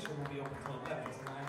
preacher will be open till 11 tonight.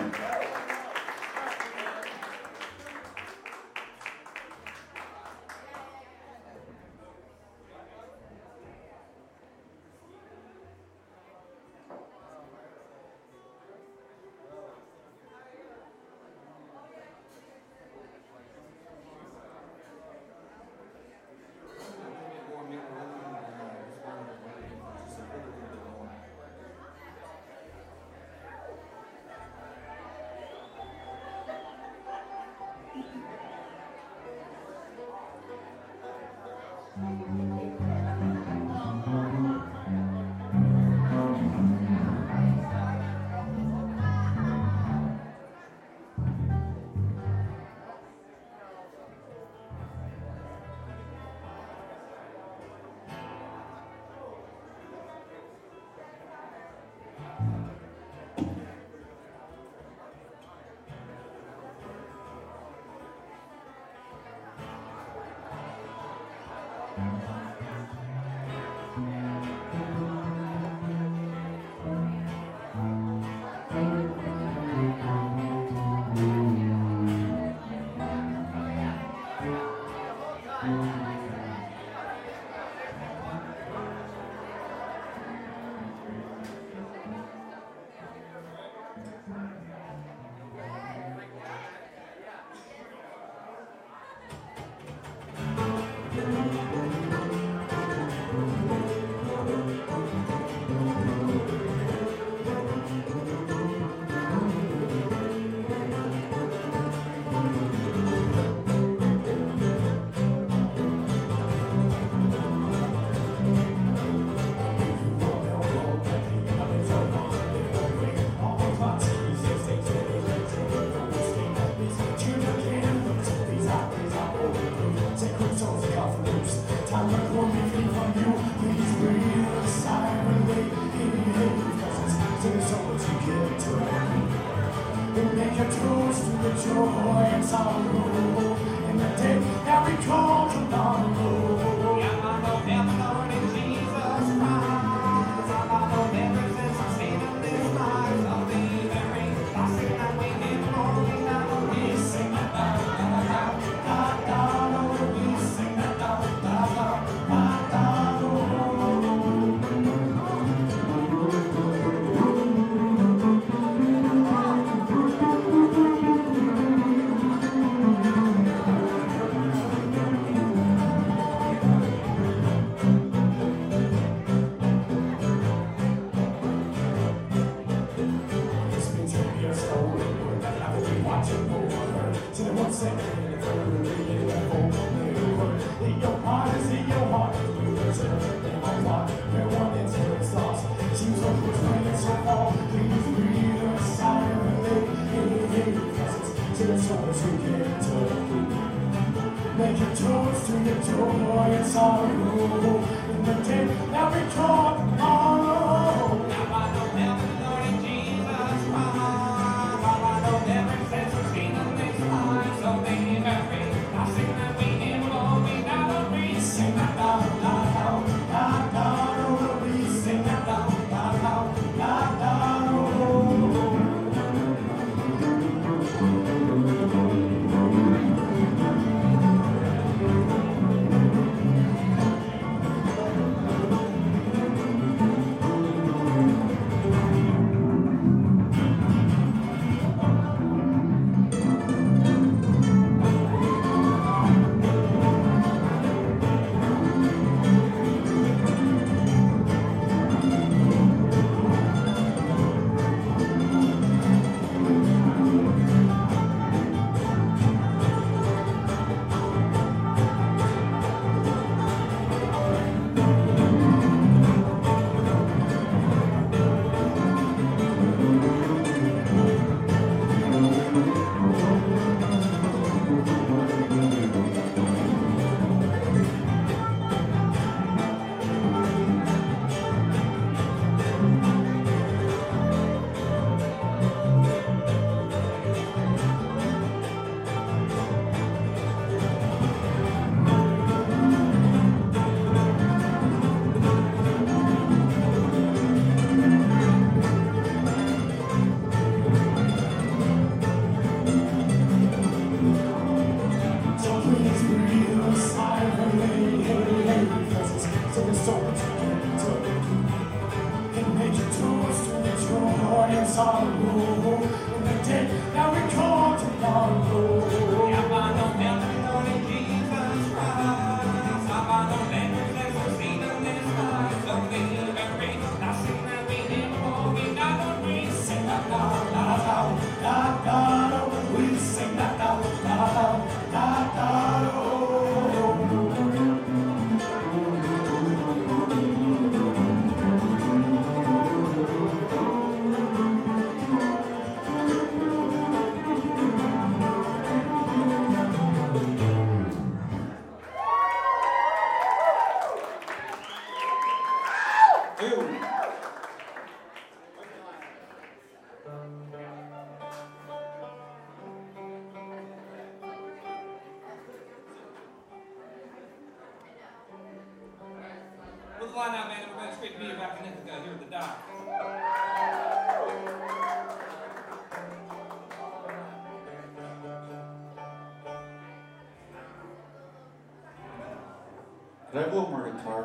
Joy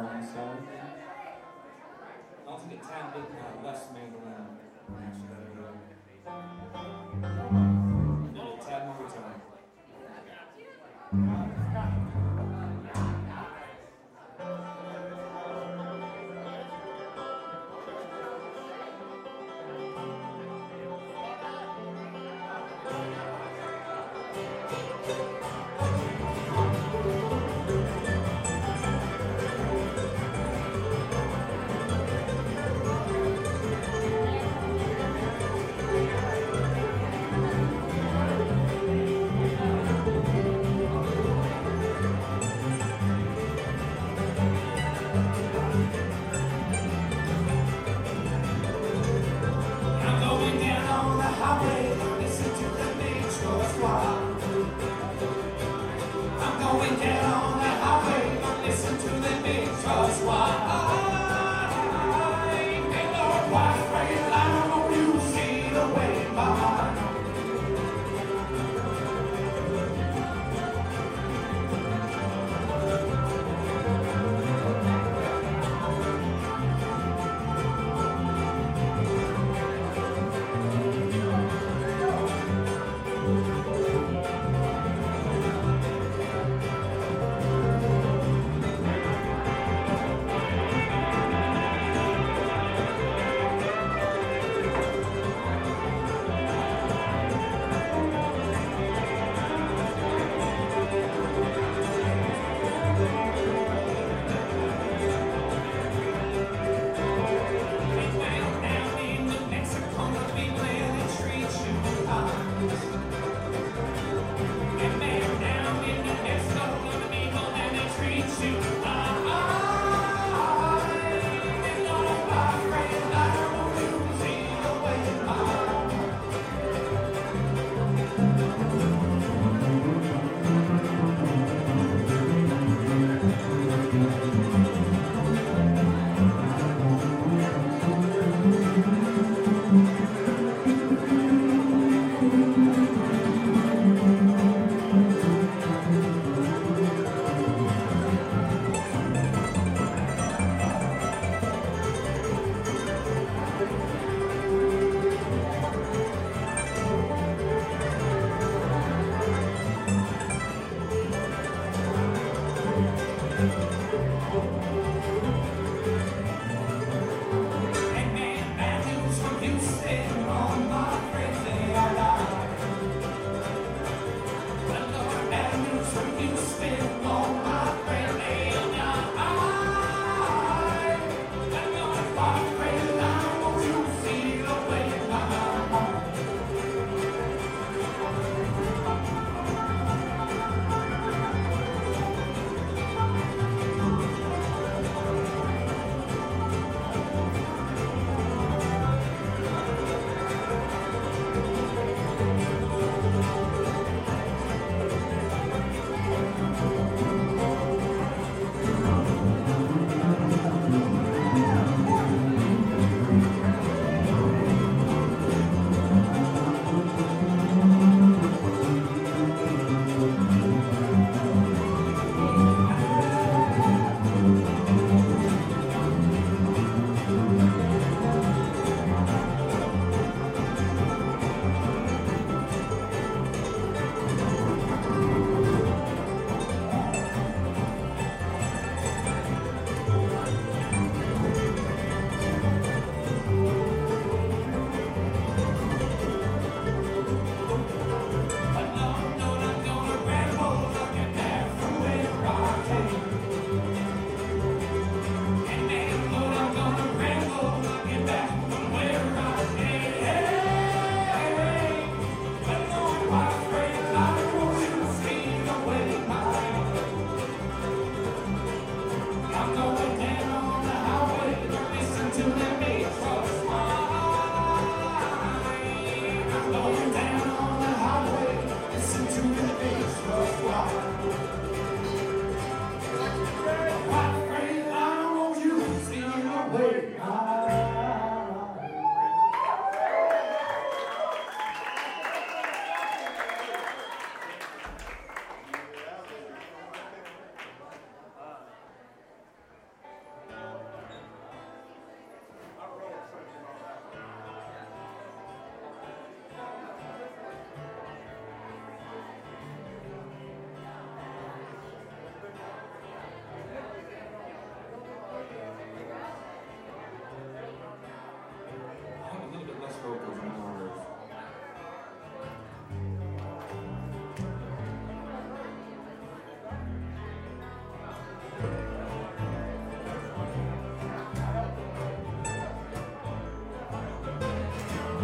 more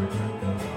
Música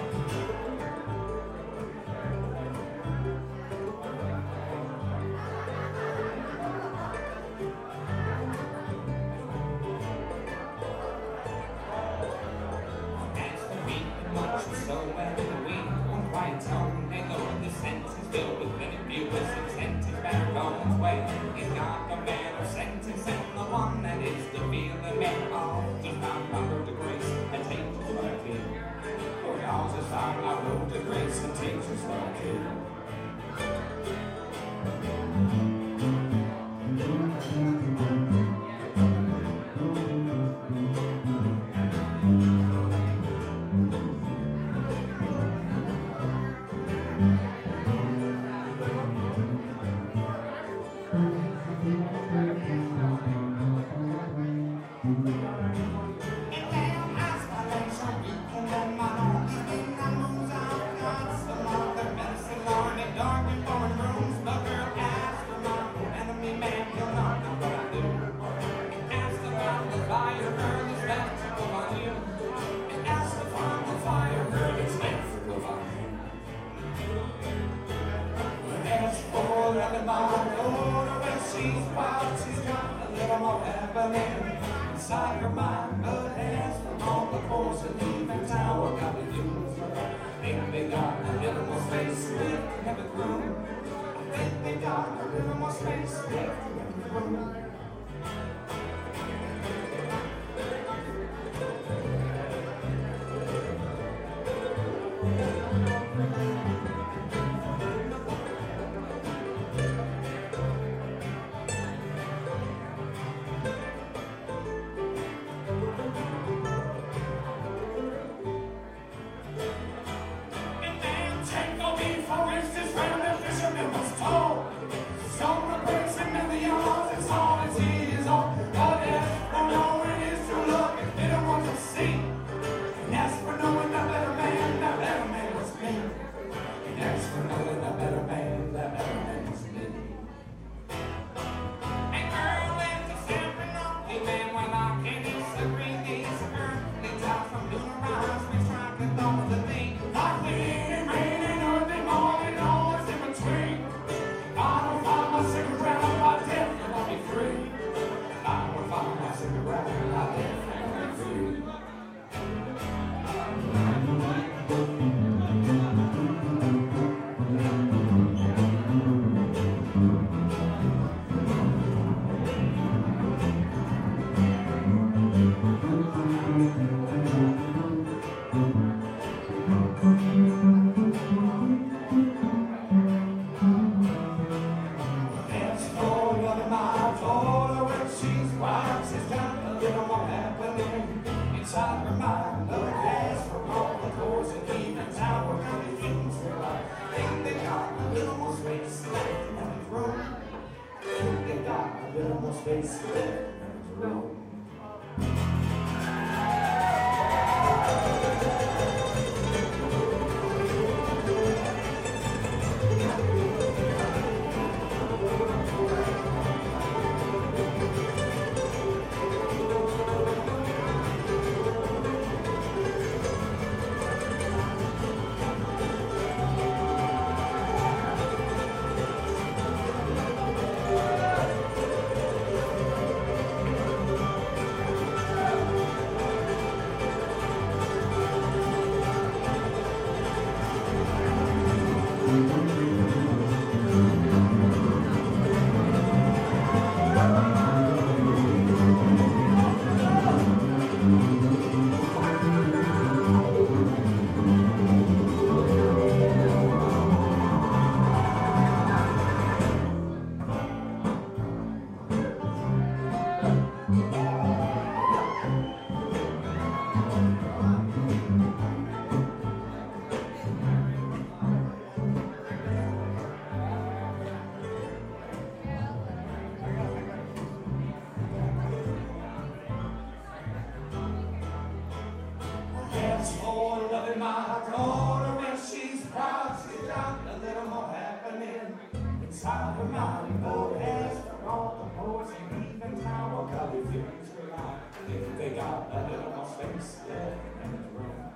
my daughter when she's proud, she's got a little more happening inside her mind. Bold heads from the boys and even tower colored feelings collide. If they got a little more space left in the room,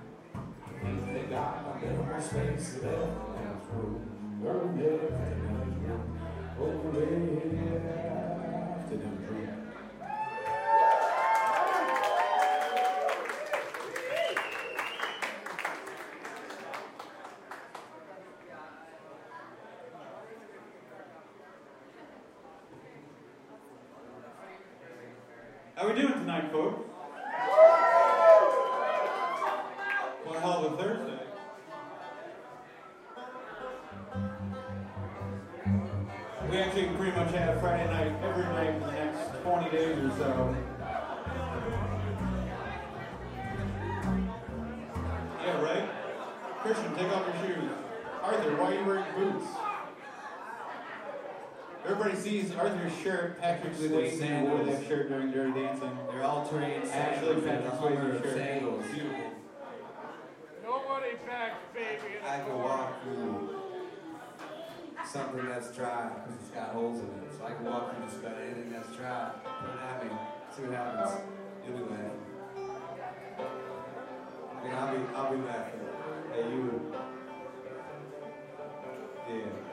if they got a little more space left in the room, of yeah, oh yeah. Shirt. Patrick With Swayze his wore that shirt during Dirty Dancing. They're all trained Actually, sandals and Patrick a Hummer Swayze's shirt. sandals. Beautiful. Nobody backs baby in I the can walk through something that's dry because it's got holes in it. So I can walk through just about anything that's dry. Put it at me. See what happens. You'll be laughing. I mean, I'll be, I'll be laughing. Hey, you. Yeah.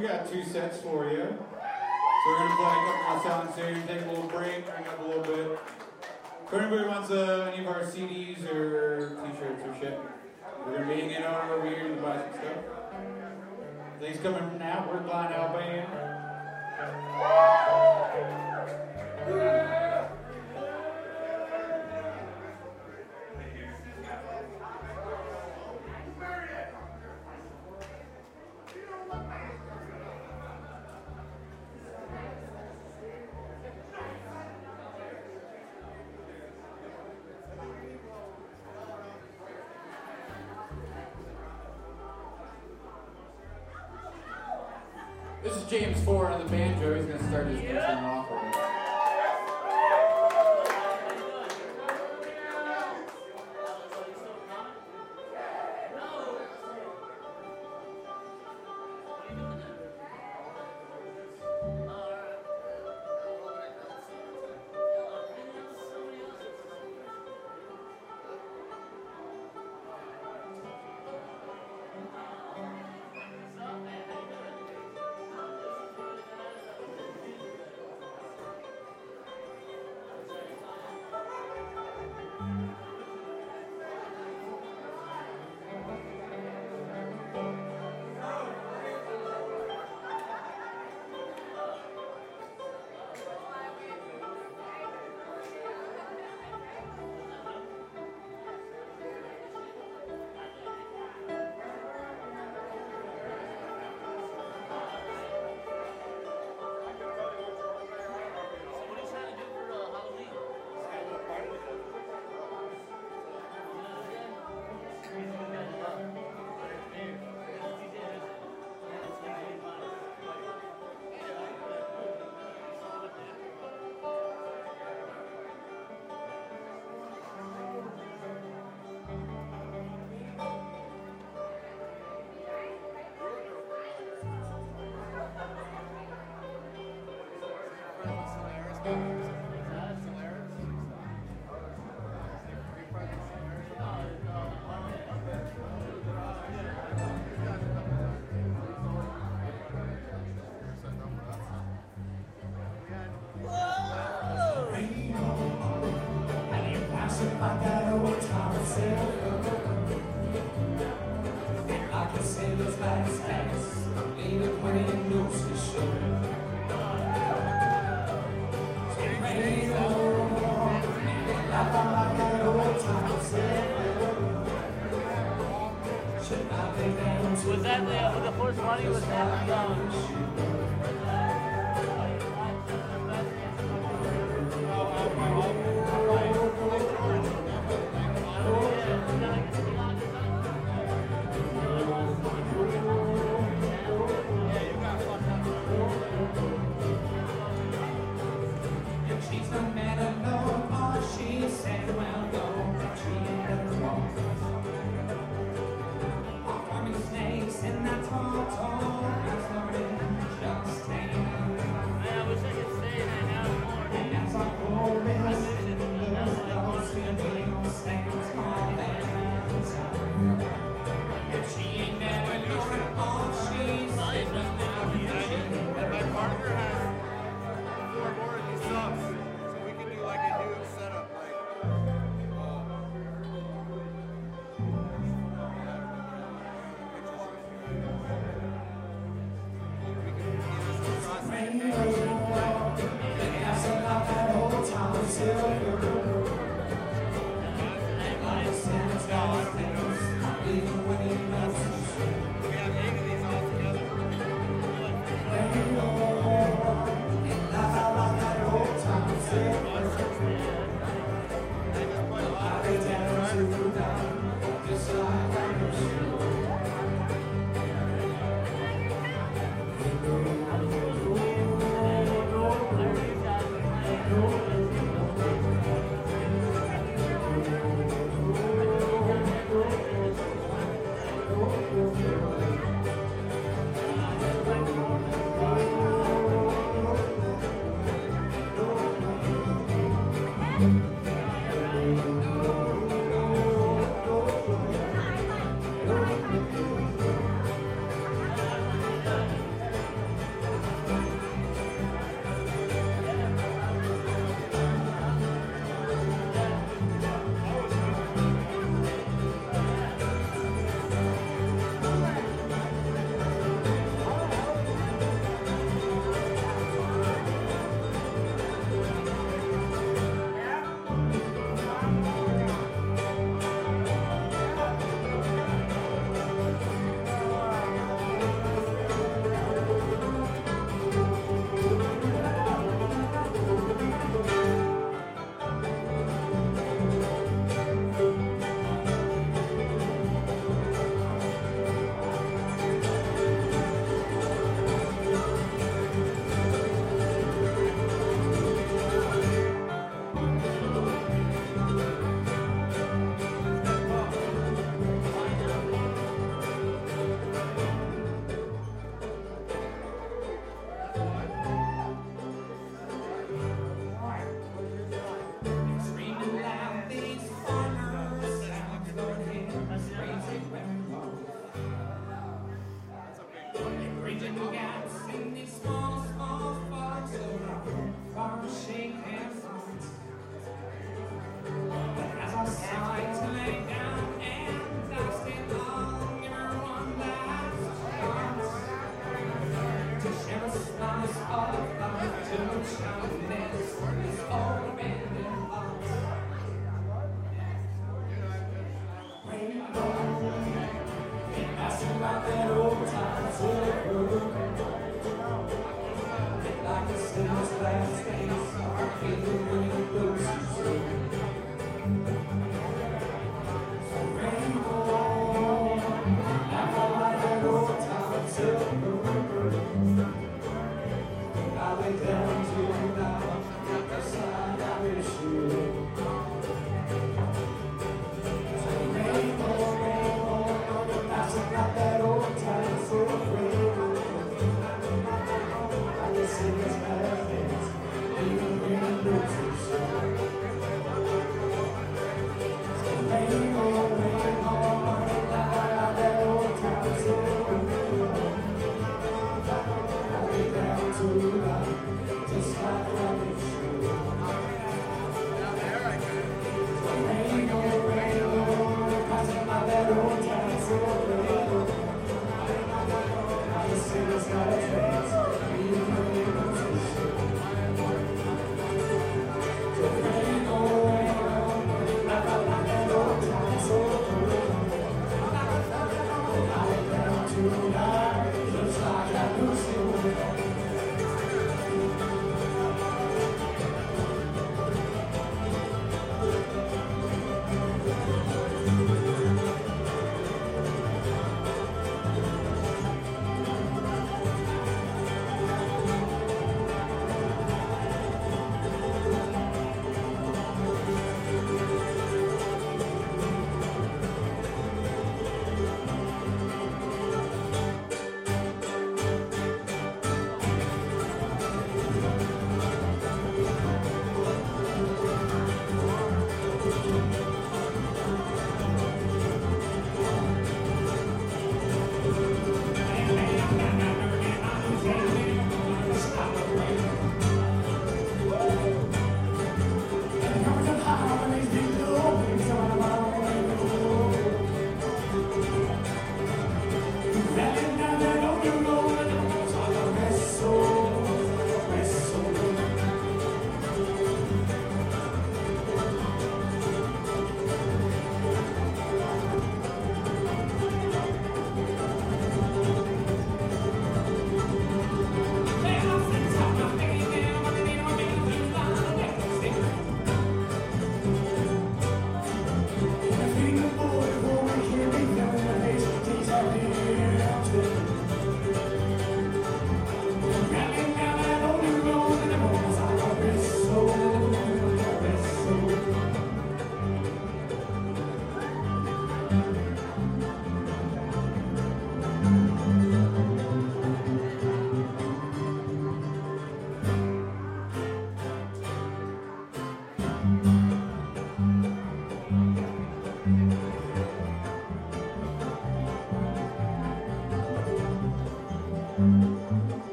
We got two sets for you. So we're gonna play a couple more songs here, take a little break, bring up a little bit. If anybody wants uh, any of our CDs or T-shirts or shit, we're gonna be hanging out over here to buy some stuff. Things coming now. We're Blind Owl. Is James Ford on the banjo. He's gonna start his one off.